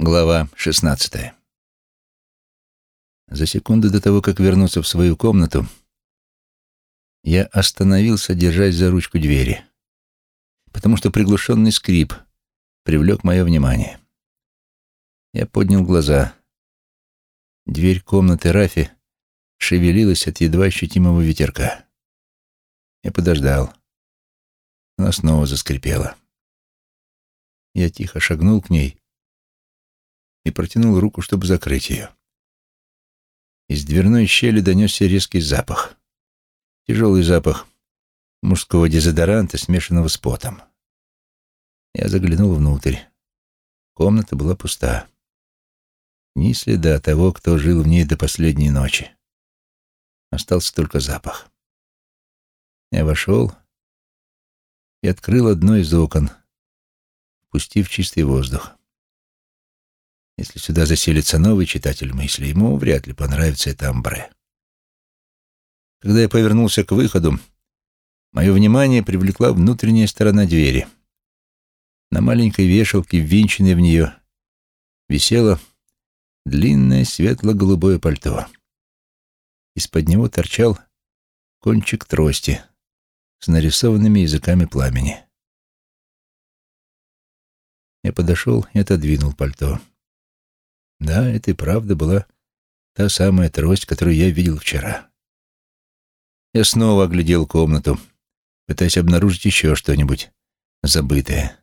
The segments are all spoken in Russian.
Глава 16. За секунду до того, как вернуться в свою комнату, я остановился, держась за ручку двери, потому что приглушенный скрип привлек мое внимание. Я поднял глаза. Дверь комнаты Рафи шевелилась от едва ощутимого ветерка. Я подождал. Она снова заскрипела. Я тихо шагнул к ней и протянул руку, чтобы закрыть ее. Из дверной щели донесся резкий запах. Тяжелый запах мужского дезодоранта, смешанного с потом. Я заглянул внутрь. Комната была пуста. Ни следа того, кто жил в ней до последней ночи. Остался только запах. Я вошел и открыл одно из окон, пустив чистый воздух. Если сюда заселится новый читатель мысли, ему вряд ли понравится это амбре. Когда я повернулся к выходу, мое внимание привлекла внутренняя сторона двери. На маленькой вешалке, ввинченной в нее, висело длинное светло-голубое пальто. Из-под него торчал кончик трости с нарисованными языками пламени. Я подошел и отодвинул пальто. Да, это и правда была та самая трость, которую я видел вчера. Я снова оглядел комнату, пытаясь обнаружить еще что-нибудь забытое.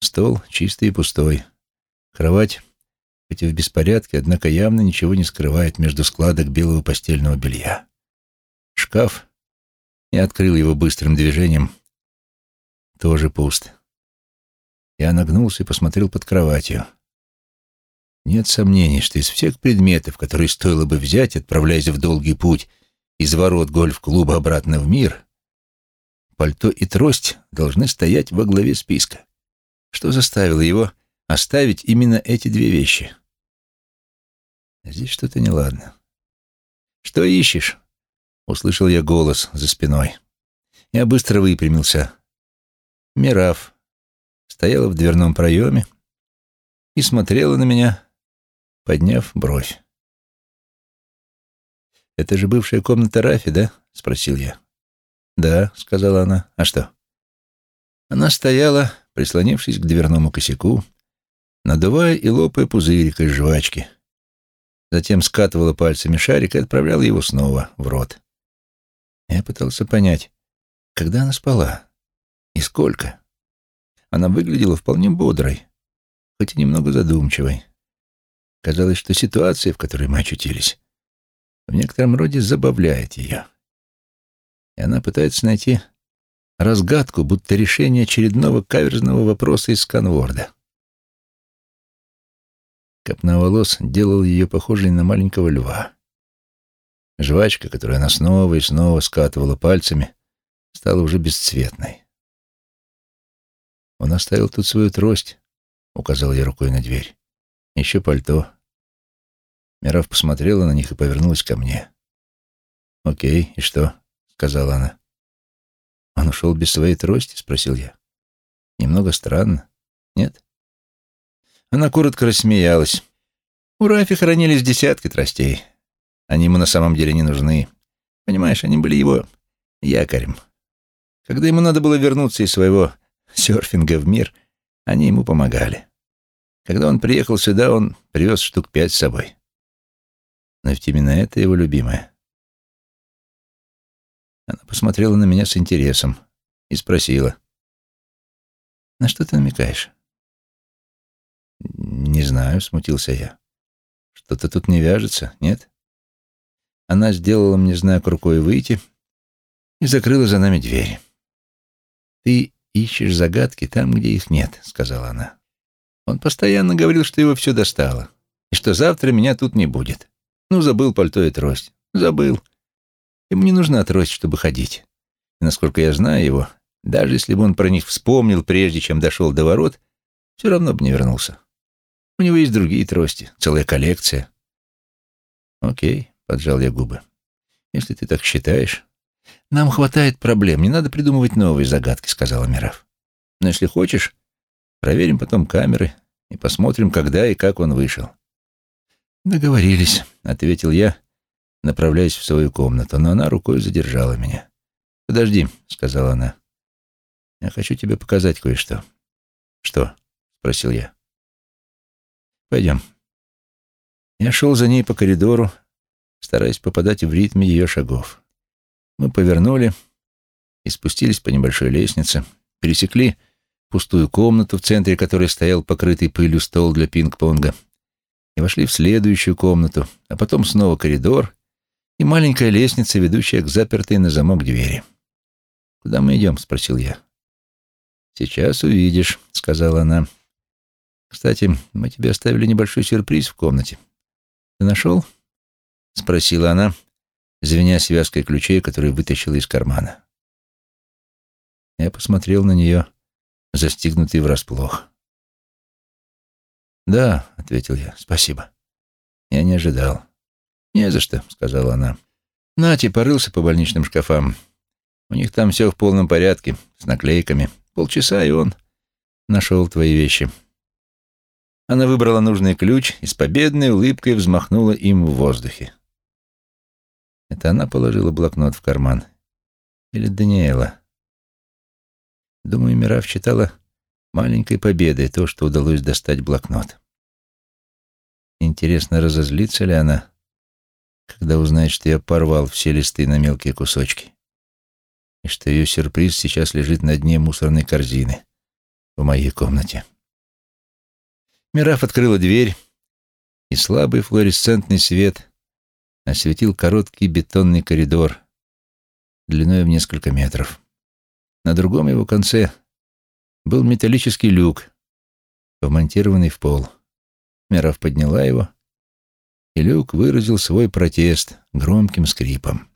Стол чистый и пустой. Кровать, хоть и в беспорядке, однако явно ничего не скрывает между складок белого постельного белья. Шкаф, я открыл его быстрым движением, тоже пуст. Я нагнулся и посмотрел под кроватью. Нет сомнений, что из всех предметов, которые стоило бы взять, отправляясь в долгий путь из ворот гольф-клуба обратно в мир, пальто и трость должны стоять во главе списка. Что заставило его оставить именно эти две вещи? Здесь что-то неладно. «Что ищешь?» — услышал я голос за спиной. Я быстро выпрямился. Мираф стояла в дверном проеме и смотрела на меня подняв бровь. «Это же бывшая комната Рафи, да?» — спросил я. «Да», — сказала она. «А что?» Она стояла, прислонившись к дверному косяку, надувая и лопая пузырик из жвачки. Затем скатывала пальцами шарик и отправляла его снова в рот. Я пытался понять, когда она спала и сколько. Она выглядела вполне бодрой, хоть и немного задумчивой. Казалось, что ситуация, в которой мы очутились, в некотором роде забавляет ее. И она пытается найти разгадку, будто решение очередного каверзного вопроса из сканворда. Копна волос делал ее похожей на маленького льва. Жвачка, которую она снова и снова скатывала пальцами, стала уже бесцветной. «Он оставил тут свою трость», — указал я рукой на дверь. «Еще пальто. Мирав посмотрела на них и повернулась ко мне. «Окей, и что?» — сказала она. «Он ушел без своей трости?» — спросил я. «Немного странно. Нет?» Она коротко рассмеялась. У Рафи хранились десятки тростей. Они ему на самом деле не нужны. Понимаешь, они были его якорем. Когда ему надо было вернуться из своего серфинга в мир, они ему помогали. Когда он приехал сюда, он привез штук пять с собой. Но ведь именно это его любимая. Она посмотрела на меня с интересом и спросила. «На что ты намекаешь?» «Не знаю», — смутился я. «Что-то тут не вяжется, нет?» Она сделала мне знак рукой выйти и закрыла за нами дверь. «Ты ищешь загадки там, где их нет», — сказала она. «Он постоянно говорил, что его все достало, и что завтра меня тут не будет. Ну, забыл пальто и трость. Забыл. Ему не нужна трость, чтобы ходить. И, насколько я знаю его, даже если бы он про них вспомнил, прежде чем дошел до ворот, все равно бы не вернулся. У него есть другие трости, целая коллекция. Окей, поджал я губы. Если ты так считаешь. Нам хватает проблем, не надо придумывать новые загадки, сказала Мираф. Но если хочешь, проверим потом камеры и посмотрим, когда и как он вышел». «Договорились», — ответил я, направляясь в свою комнату, но она рукой задержала меня. «Подожди», — сказала она. «Я хочу тебе показать кое-что». «Что?» — спросил я. «Пойдем». Я шел за ней по коридору, стараясь попадать в ритм ее шагов. Мы повернули и спустились по небольшой лестнице, пересекли пустую комнату, в центре которой стоял покрытый пылью стол для пинг-понга, и вошли в следующую комнату, а потом снова коридор и маленькая лестница, ведущая к запертой на замок двери. «Куда мы идем?» — спросил я. «Сейчас увидишь», — сказала она. «Кстати, мы тебе оставили небольшой сюрприз в комнате. Ты нашел?» — спросила она, звеня связкой ключей, которые вытащила из кармана. Я посмотрел на нее, застигнутый врасплох. «Да», — ответил я, — «спасибо. Я не ожидал». «Не за что», — сказала она. Нати порылся по больничным шкафам. У них там все в полном порядке, с наклейками. Полчаса, и он нашел твои вещи. Она выбрала нужный ключ и с победной улыбкой взмахнула им в воздухе. Это она положила блокнот в карман? Или Даниэла? Думаю, Мираф читала маленькой победой то, что удалось достать блокнот. Интересно, разозлится ли она, когда узнает, что я порвал все листы на мелкие кусочки, и что ее сюрприз сейчас лежит на дне мусорной корзины в моей комнате. Мираф открыла дверь, и слабый флуоресцентный свет осветил короткий бетонный коридор длиной в несколько метров. На другом его конце был металлический люк, вмонтированный в пол. Миров подняла его, и люк выразил свой протест громким скрипом.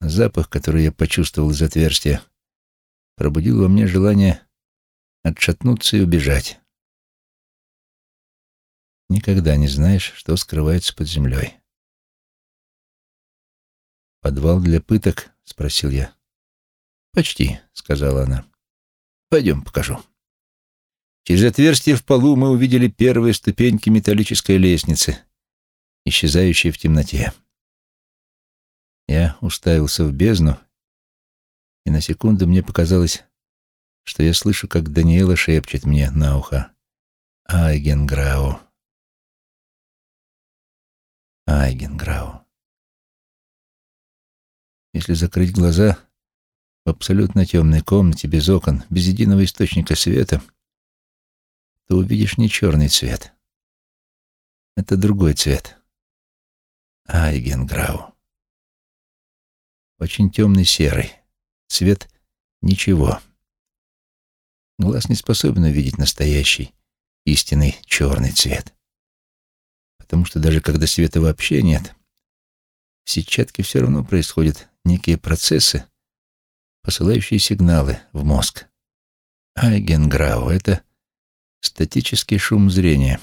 Запах, который я почувствовал из отверстия, пробудил во мне желание отшатнуться и убежать. Никогда не знаешь, что скрывается под землей. «Подвал для пыток?» — спросил я. «Почти», — сказала она. «Пойдем, покажу». Через отверстие в полу мы увидели первые ступеньки металлической лестницы, исчезающие в темноте. Я уставился в бездну, и на секунду мне показалось, что я слышу, как Даниэла шепчет мне на ухо «Айгенграу». Айгенграу. Если закрыть глаза в абсолютно темной комнате, без окон, без единого источника света, то увидишь не черный цвет. Это другой цвет. Айгенграу. Очень темный серый. Цвет ничего. Глаз не способен увидеть настоящий, истинный черный цвет. Потому что даже когда света вообще нет, в сетчатке все равно происходят некие процессы, посылающие сигналы в мозг. Айгенграу — это статический шум зрения.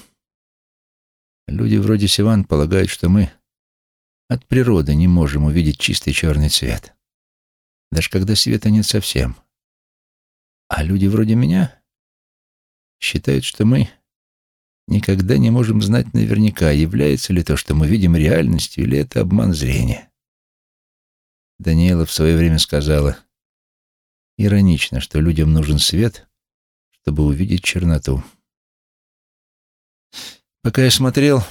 Люди вроде Сиван полагают, что мы от природы не можем увидеть чистый черный цвет, даже когда света нет совсем. А люди вроде меня считают, что мы никогда не можем знать наверняка, является ли то, что мы видим реальностью, или это обман зрения. Даниэла в свое время сказала, иронично, что людям нужен свет, чтобы увидеть черноту. Пока я смотрел,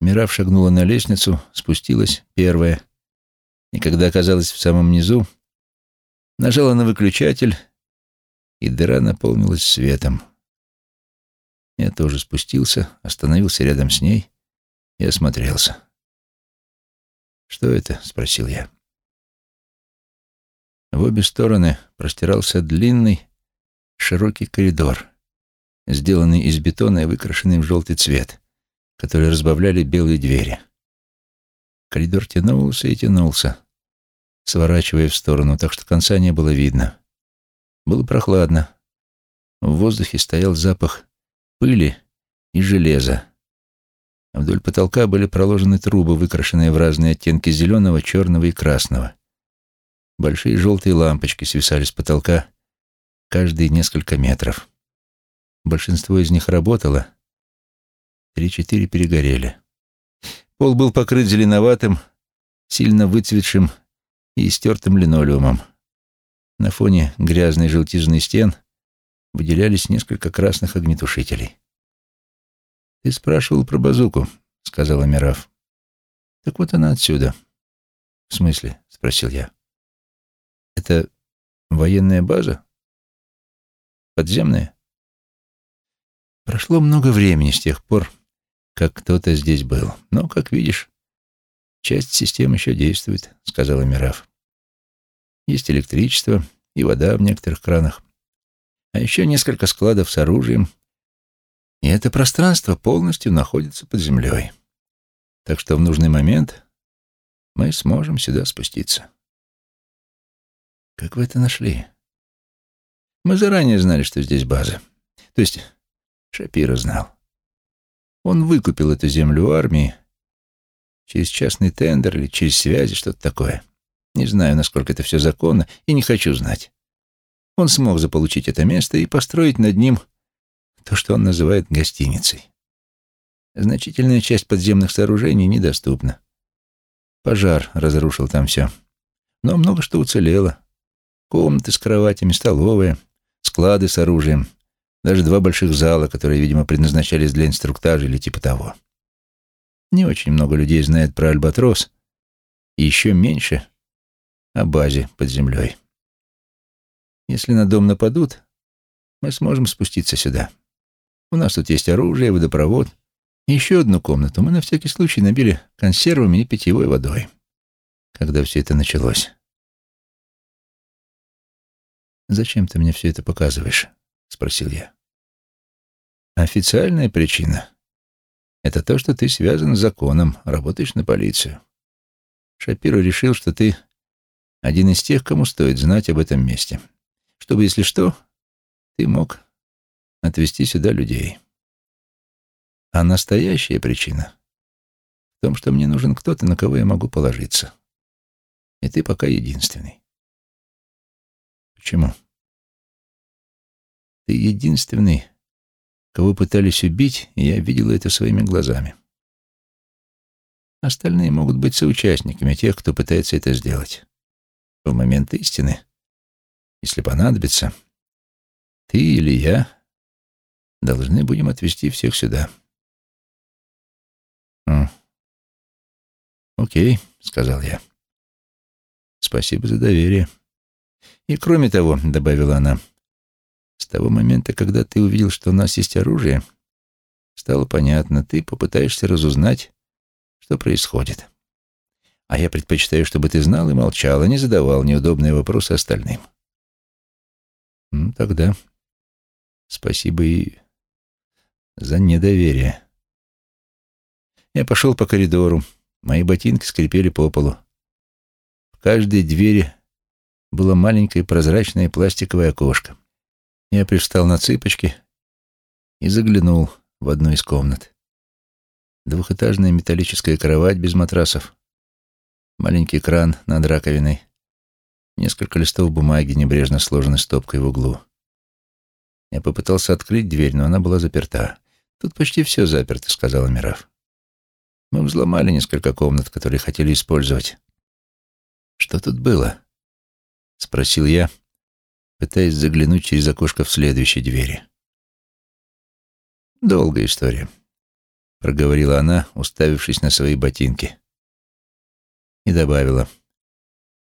Мирав шагнула на лестницу, спустилась первая, и когда оказалась в самом низу, нажала на выключатель, и дыра наполнилась светом. Я тоже спустился, остановился рядом с ней и осмотрелся. «Что это?» — спросил я. В обе стороны простирался длинный, широкий коридор, сделанный из бетона и выкрашенный в желтый цвет, который разбавляли белые двери. Коридор тянулся и тянулся, сворачивая в сторону, так что конца не было видно. Было прохладно. В воздухе стоял запах пыли и железа. Вдоль потолка были проложены трубы, выкрашенные в разные оттенки зеленого, черного и красного. Большие желтые лампочки свисали с потолка каждые несколько метров. Большинство из них работало, три-четыре перегорели. Пол был покрыт зеленоватым, сильно выцветшим и истертым линолеумом. На фоне грязной желтизны стен выделялись несколько красных огнетушителей. «Ты спрашивал про базуку», — сказала Мираф. «Так вот она отсюда». «В смысле?» — спросил я. «Это военная база? Подземная?» Прошло много времени с тех пор, как кто-то здесь был. Но, как видишь, часть системы еще действует, — сказала Мираф. Есть электричество и вода в некоторых кранах, а еще несколько складов с оружием. И это пространство полностью находится под землей. Так что в нужный момент мы сможем сюда спуститься. Как вы это нашли? Мы заранее знали, что здесь база. То есть Шапира знал. Он выкупил эту землю у армии через частный тендер или через связи, что-то такое. Не знаю, насколько это все законно, и не хочу знать. Он смог заполучить это место и построить над ним то, что он называет гостиницей. Значительная часть подземных сооружений недоступна. Пожар разрушил там все. Но много что уцелело. Комнаты с кроватями, столовая, склады с оружием, даже два больших зала, которые, видимо, предназначались для инструктажа или типа того. Не очень много людей знает про Альбатрос, и еще меньше о базе под землей. Если на дом нападут, мы сможем спуститься сюда. У нас тут есть оружие, водопровод. Еще одну комнату мы на всякий случай набили консервами и питьевой водой, когда все это началось. «Зачем ты мне все это показываешь?» — спросил я. Официальная причина — это то, что ты связан с законом, работаешь на полицию. Шапиро решил, что ты один из тех, кому стоит знать об этом месте, чтобы, если что, ты мог отвезти сюда людей. А настоящая причина в том, что мне нужен кто-то, на кого я могу положиться. И ты пока единственный. Почему? Ты единственный, кого пытались убить, и я видела это своими глазами. Остальные могут быть соучастниками тех, кто пытается это сделать. В момент истины, если понадобится, ты или я должны будем отвезти всех сюда. «Окей», — сказал я. «Спасибо за доверие». «И кроме того», — добавила она, — с того момента, когда ты увидел, что у нас есть оружие, стало понятно, ты попытаешься разузнать, что происходит. А я предпочитаю, чтобы ты знал и молчал, а не задавал неудобные вопросы остальным. Ну, тогда спасибо и за недоверие. Я пошел по коридору, мои ботинки скрипели по полу. В каждой двери было маленькое прозрачное пластиковое окошко. Я привстал на цыпочки и заглянул в одну из комнат. Двухэтажная металлическая кровать без матрасов, маленький кран над раковиной, несколько листов бумаги, небрежно сложены стопкой в углу. Я попытался открыть дверь, но она была заперта. «Тут почти все заперто», — сказала Мираф. «Мы взломали несколько комнат, которые хотели использовать». «Что тут было?» — спросил я, пытаясь заглянуть через окошко в следующей двери. «Долгая история», — проговорила она, уставившись на свои ботинки. И добавила,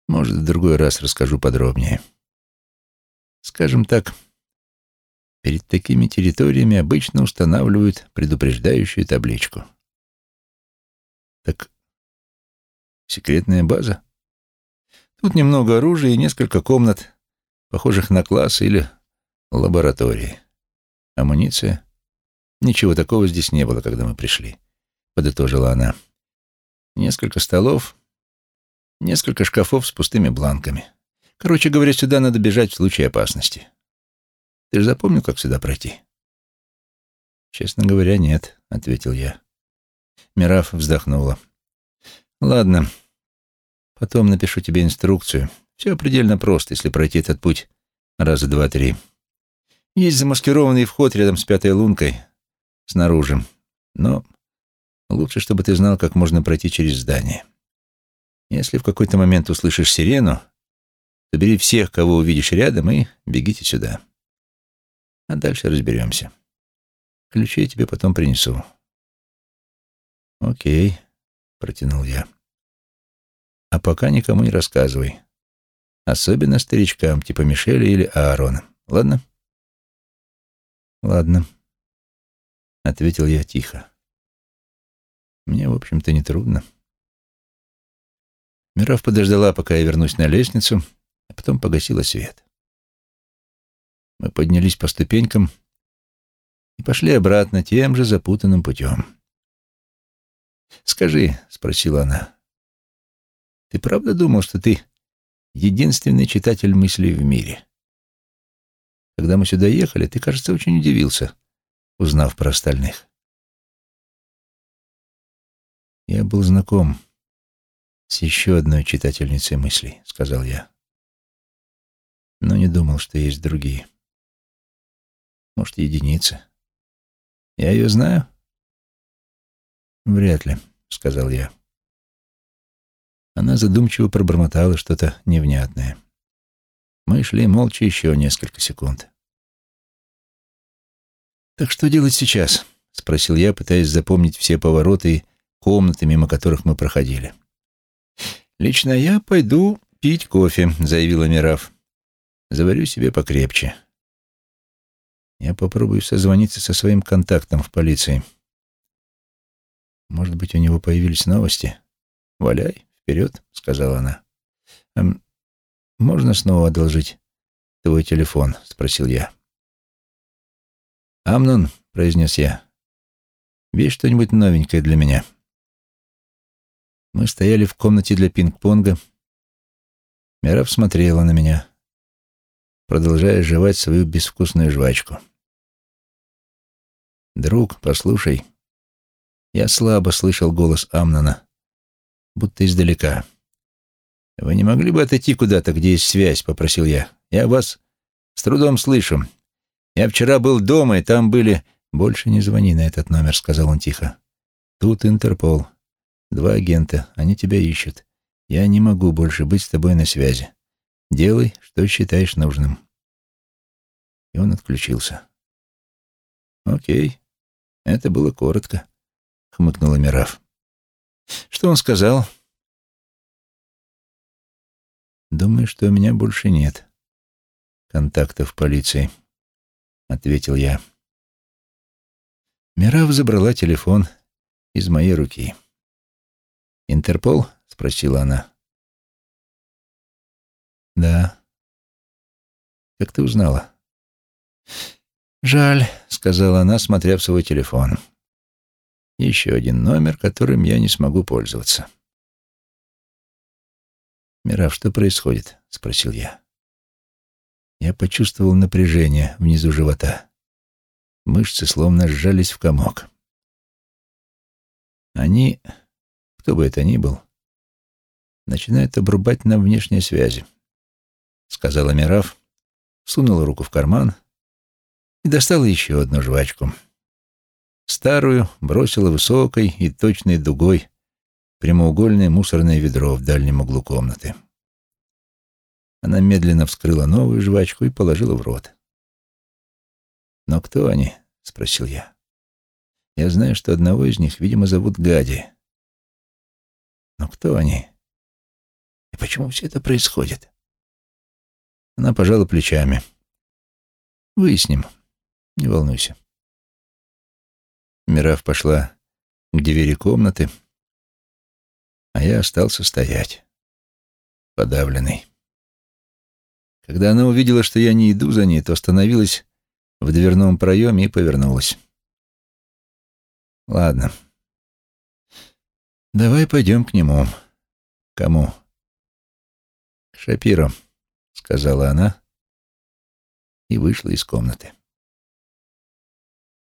«Может, в другой раз расскажу подробнее. Скажем так, перед такими территориями обычно устанавливают предупреждающую табличку. Так секретная база? Тут немного оружия и несколько комнат похожих на класс или лаборатории. Амуниция? Ничего такого здесь не было, когда мы пришли, подытожила она. Несколько столов, несколько шкафов с пустыми бланками. Короче говоря, сюда надо бежать в случае опасности. Ты же запомнил, как сюда пройти? Честно говоря, нет, ответил я. Мираф вздохнула. Ладно, потом напишу тебе инструкцию, все предельно просто, если пройти этот путь раза два-три. Есть замаскированный вход рядом с пятой лункой, снаружи. Но лучше, чтобы ты знал, как можно пройти через здание. Если в какой-то момент услышишь сирену, то бери всех, кого увидишь рядом, и бегите сюда. А дальше разберемся. Ключи я тебе потом принесу. Окей, протянул я. А пока никому не рассказывай. Особенно старичкам, типа Мишеля или Аарона. Ладно? Ладно, ответил я тихо. Мне, в общем-то, не трудно. Мирав подождала, пока я вернусь на лестницу, а потом погасила свет. Мы поднялись по ступенькам и пошли обратно тем же запутанным путем. «Скажи», — спросила она, — «ты правда думал, что ты единственный читатель мыслей в мире?» Когда мы сюда ехали, ты, кажется, очень удивился, узнав про остальных. Я был знаком с еще одной читательницей мыслей, сказал я. Но не думал, что есть другие. Может, единицы. Я ее знаю? Вряд ли, сказал я. Она задумчиво пробормотала что-то невнятное. Мы шли молча еще несколько секунд. «Так что делать сейчас?» — спросил я, пытаясь запомнить все повороты и комнаты, мимо которых мы проходили. «Лично я пойду пить кофе», — заявила Мираф. «Заварю себе покрепче. Я попробую созвониться со своим контактом в полиции. Может быть, у него появились новости? Валяй, вперед», — сказала она. «Эм, «Можно снова одолжить твой телефон?» — спросил я. «Амнон», — произнес я, — «есть что-нибудь новенькое для меня?» Мы стояли в комнате для пинг-понга. Мирав смотрела на меня, продолжая жевать свою безвкусную жвачку. «Друг, послушай». Я слабо слышал голос Амнона, будто издалека. «Вы не могли бы отойти куда-то, где есть связь?» — попросил я. «Я вас с трудом слышу. Я вчера был дома, и там были...» «Больше не звони на этот номер», — сказал он тихо. «Тут Интерпол. Два агента. Они тебя ищут. Я не могу больше быть с тобой на связи. Делай, что считаешь нужным». И он отключился. «Окей. Это было коротко», — хмыкнула Мираф. «Что он сказал?» «Думаю, что у меня больше нет контактов в полиции», — ответил я. Мирав забрала телефон из моей руки. «Интерпол?» — спросила она. «Да». «Как ты узнала?» «Жаль», — сказала она, смотря в свой телефон. «Еще один номер, которым я не смогу пользоваться». «Мирав, что происходит?» — спросил я. Я почувствовал напряжение внизу живота. Мышцы словно сжались в комок. Они, кто бы это ни был, начинают обрубать нам внешние связи, сказала Мираф, сунула руку в карман и достала еще одну жвачку. Старую бросила высокой и точной дугой прямоугольное мусорное ведро в дальнем углу комнаты. Она медленно вскрыла новую жвачку и положила в рот. «Но кто они?» — спросил я. «Я знаю, что одного из них, видимо, зовут Гади. Но кто они? И почему все это происходит?» Она пожала плечами. «Выясним. Не волнуйся». Мираф пошла к двери комнаты, а я остался стоять, подавленный. Когда она увидела, что я не иду за ней, то остановилась в дверном проеме и повернулась. «Ладно. Давай пойдем к нему». «Кому?» «К Шапиро», — сказала она и вышла из комнаты.